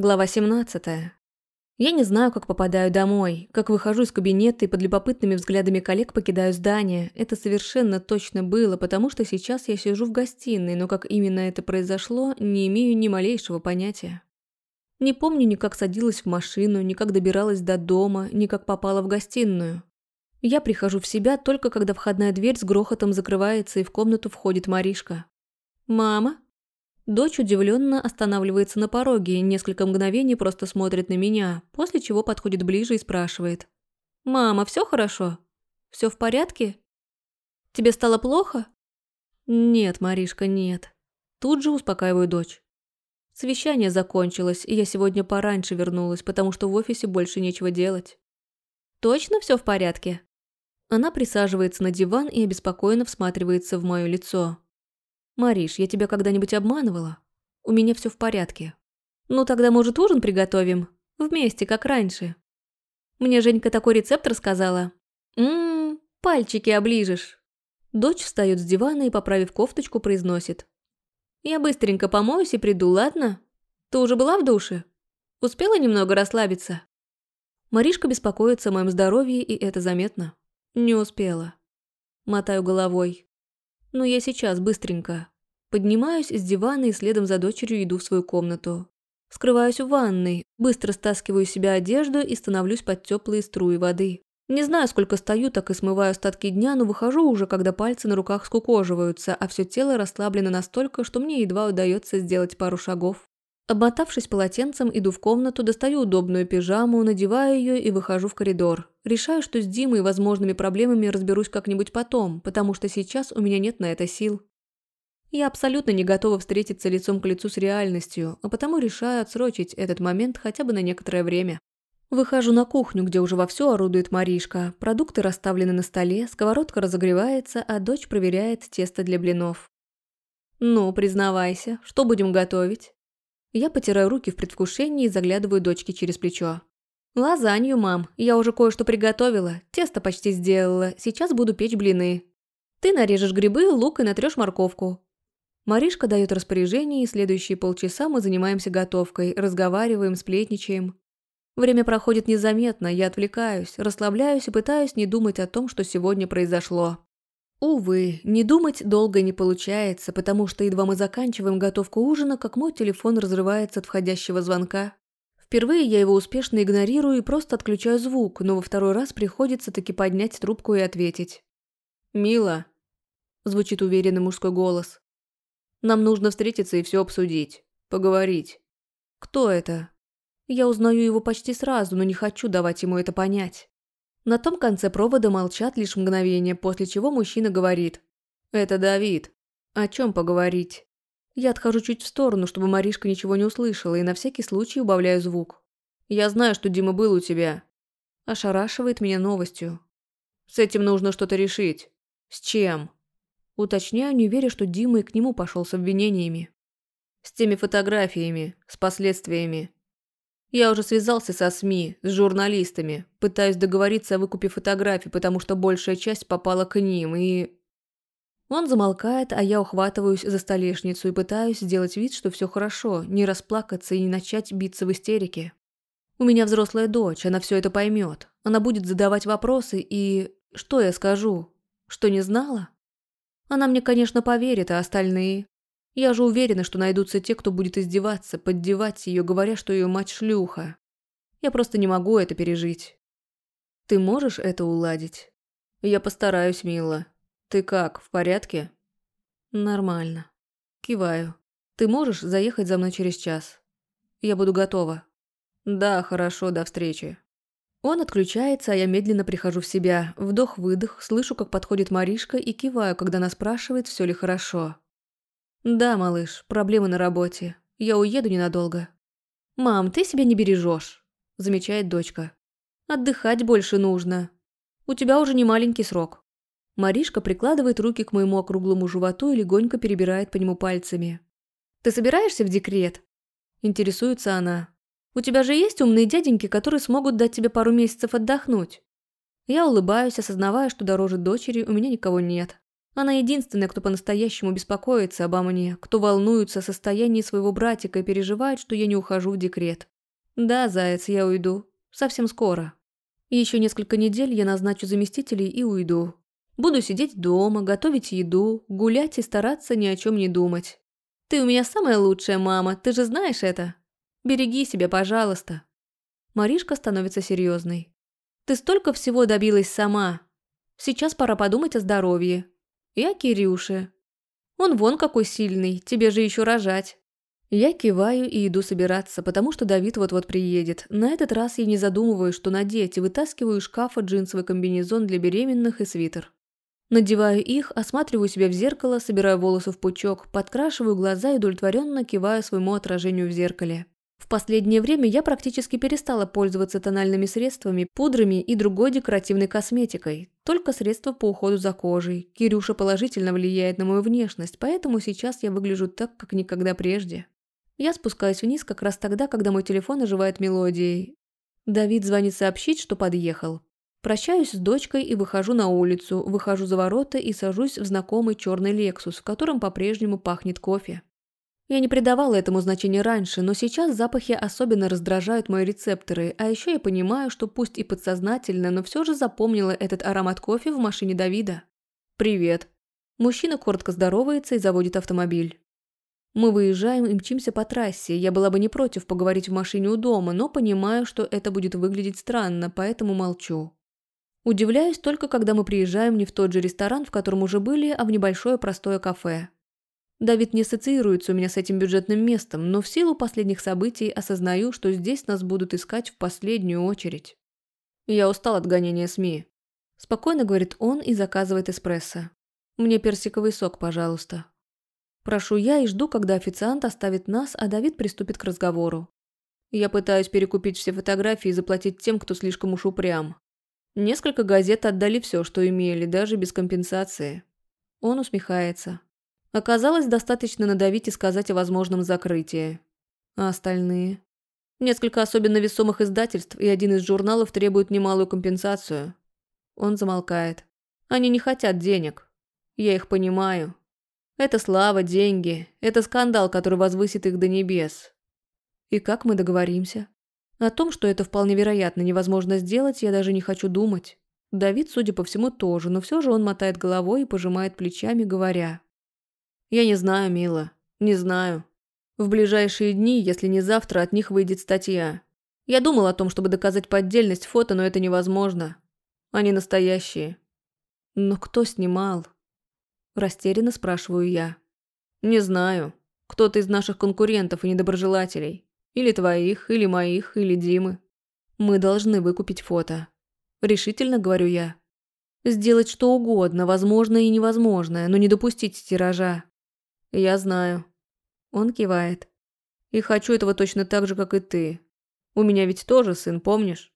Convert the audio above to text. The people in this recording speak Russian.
Глава 17. Я не знаю, как попадаю домой, как выхожу из кабинета и под любопытными взглядами коллег покидаю здание. Это совершенно точно было, потому что сейчас я сижу в гостиной, но как именно это произошло, не имею ни малейшего понятия. Не помню ни как садилась в машину, ни как добиралась до дома, ни как попала в гостиную. Я прихожу в себя только когда входная дверь с грохотом закрывается и в комнату входит Маришка. «Мама?» Дочь удивленно останавливается на пороге несколько мгновений просто смотрит на меня, после чего подходит ближе и спрашивает. «Мама, все хорошо? Все в порядке? Тебе стало плохо?» «Нет, Маришка, нет». Тут же успокаиваю дочь. Совещание закончилось, и я сегодня пораньше вернулась, потому что в офисе больше нечего делать. «Точно все в порядке?» Она присаживается на диван и обеспокоенно всматривается в мое лицо. «Мариш, я тебя когда-нибудь обманывала? У меня все в порядке. Ну тогда, может, ужин приготовим? Вместе, как раньше». Мне Женька такой рецепт рассказала. «Ммм, пальчики оближешь». Дочь встает с дивана и, поправив кофточку, произносит. «Я быстренько помоюсь и приду, ладно? Ты уже была в душе? Успела немного расслабиться?» Маришка беспокоится о моем здоровье, и это заметно. Не успела. Мотаю головой. Но я сейчас, быстренько. Поднимаюсь с дивана и следом за дочерью иду в свою комнату. Скрываюсь в ванной, быстро стаскиваю с себя одежду и становлюсь под теплые струи воды. Не знаю, сколько стою, так и смываю остатки дня, но выхожу уже, когда пальцы на руках скукоживаются, а все тело расслаблено настолько, что мне едва удается сделать пару шагов. Обмотавшись полотенцем, иду в комнату, достаю удобную пижаму, надеваю ее и выхожу в коридор. Решаю, что с Димой и возможными проблемами разберусь как-нибудь потом, потому что сейчас у меня нет на это сил. Я абсолютно не готова встретиться лицом к лицу с реальностью, а потому решаю отсрочить этот момент хотя бы на некоторое время. Выхожу на кухню, где уже вовсю орудует Маришка. Продукты расставлены на столе, сковородка разогревается, а дочь проверяет тесто для блинов. «Ну, признавайся, что будем готовить?» Я потираю руки в предвкушении и заглядываю дочке через плечо. «Лазанью, мам. Я уже кое-что приготовила. Тесто почти сделала. Сейчас буду печь блины. Ты нарежешь грибы, лук и натрешь морковку». Маришка дает распоряжение, и следующие полчаса мы занимаемся готовкой, разговариваем, сплетничаем. Время проходит незаметно, я отвлекаюсь, расслабляюсь и пытаюсь не думать о том, что сегодня произошло. Увы, не думать долго не получается, потому что едва мы заканчиваем готовку ужина, как мой телефон разрывается от входящего звонка. Впервые я его успешно игнорирую и просто отключаю звук, но во второй раз приходится таки поднять трубку и ответить. «Мила», – звучит уверенный мужской голос. «Нам нужно встретиться и все обсудить. Поговорить». «Кто это?» Я узнаю его почти сразу, но не хочу давать ему это понять. На том конце провода молчат лишь мгновение, после чего мужчина говорит. «Это Давид. О чем поговорить?» Я отхожу чуть в сторону, чтобы Маришка ничего не услышала, и на всякий случай убавляю звук. «Я знаю, что Дима был у тебя». Ошарашивает меня новостью. «С этим нужно что-то решить». «С чем?» Уточняю, не веря, что Дима и к нему пошел с обвинениями. «С теми фотографиями, с последствиями. Я уже связался со СМИ, с журналистами, пытаюсь договориться о выкупе фотографий, потому что большая часть попала к ним, и... Он замолкает, а я ухватываюсь за столешницу и пытаюсь сделать вид, что все хорошо, не расплакаться и не начать биться в истерике. У меня взрослая дочь, она все это поймет. Она будет задавать вопросы и... Что я скажу? Что не знала? Она мне, конечно, поверит, а остальные... Я же уверена, что найдутся те, кто будет издеваться, поддевать ее, говоря, что ее мать шлюха. Я просто не могу это пережить. Ты можешь это уладить? Я постараюсь, мила. Ты как, в порядке? Нормально. Киваю. Ты можешь заехать за мной через час? Я буду готова. Да, хорошо, до встречи. Он отключается, а я медленно прихожу в себя. Вдох-выдох, слышу, как подходит Маришка и киваю, когда она спрашивает, все ли хорошо. «Да, малыш, проблемы на работе. Я уеду ненадолго». «Мам, ты себя не бережешь», – замечает дочка. «Отдыхать больше нужно. У тебя уже не маленький срок». Маришка прикладывает руки к моему округлому животу и легонько перебирает по нему пальцами. «Ты собираешься в декрет?» Интересуется она. «У тебя же есть умные дяденьки, которые смогут дать тебе пару месяцев отдохнуть?» Я улыбаюсь, осознавая, что дороже дочери у меня никого нет. Она единственная, кто по-настоящему беспокоится обо мне, кто волнуется о состоянии своего братика и переживает, что я не ухожу в декрет. Да, заяц, я уйду. Совсем скоро. Еще несколько недель я назначу заместителей и уйду. Буду сидеть дома, готовить еду, гулять и стараться ни о чем не думать. Ты у меня самая лучшая мама, ты же знаешь это? Береги себя, пожалуйста. Маришка становится серьезной. Ты столько всего добилась сама. Сейчас пора подумать о здоровье. О Кирюше. Он вон какой сильный, тебе же еще рожать. Я киваю и иду собираться, потому что Давид вот-вот приедет. На этот раз я не задумываюсь, что надеть, и вытаскиваю из шкафа джинсовый комбинезон для беременных и свитер. Надеваю их, осматриваю себя в зеркало, собираю волосы в пучок, подкрашиваю глаза и удовлетворенно киваю своему отражению в зеркале. В последнее время я практически перестала пользоваться тональными средствами, пудрами и другой декоративной косметикой. Только средства по уходу за кожей. Кирюша положительно влияет на мою внешность, поэтому сейчас я выгляжу так, как никогда прежде. Я спускаюсь вниз как раз тогда, когда мой телефон оживает мелодией. Давид звонит сообщить, что подъехал. Прощаюсь с дочкой и выхожу на улицу, выхожу за ворота и сажусь в знакомый черный «Лексус», в котором по-прежнему пахнет кофе. Я не придавала этому значения раньше, но сейчас запахи особенно раздражают мои рецепторы, а еще я понимаю, что пусть и подсознательно, но все же запомнила этот аромат кофе в машине Давида. «Привет». Мужчина коротко здоровается и заводит автомобиль. Мы выезжаем и мчимся по трассе. Я была бы не против поговорить в машине у дома, но понимаю, что это будет выглядеть странно, поэтому молчу. Удивляюсь только, когда мы приезжаем не в тот же ресторан, в котором уже были, а в небольшое простое кафе. Давид не ассоциируется у меня с этим бюджетным местом, но в силу последних событий осознаю, что здесь нас будут искать в последнюю очередь. Я устал от гонения СМИ. Спокойно говорит он и заказывает эспрессо. Мне персиковый сок, пожалуйста. Прошу я и жду, когда официант оставит нас, а Давид приступит к разговору. Я пытаюсь перекупить все фотографии и заплатить тем, кто слишком уж упрям. Несколько газет отдали все, что имели, даже без компенсации. Он усмехается. Оказалось, достаточно надавить и сказать о возможном закрытии. А остальные? Несколько особенно весомых издательств и один из журналов требуют немалую компенсацию. Он замолкает. Они не хотят денег. Я их понимаю. Это слава, деньги. Это скандал, который возвысит их до небес. И как мы договоримся? О том, что это вполне вероятно невозможно сделать, я даже не хочу думать. Давид, судя по всему, тоже, но все же он мотает головой и пожимает плечами, говоря. «Я не знаю, Мила. Не знаю. В ближайшие дни, если не завтра, от них выйдет статья. Я думал о том, чтобы доказать поддельность фото, но это невозможно. Они настоящие. Но кто снимал? Растерянно спрашиваю я. Не знаю. Кто-то из наших конкурентов и недоброжелателей. Или твоих, или моих, или Димы. Мы должны выкупить фото. Решительно говорю я. Сделать что угодно, возможное и невозможное, но не допустить тиража. Я знаю. Он кивает. И хочу этого точно так же, как и ты. У меня ведь тоже сын, помнишь?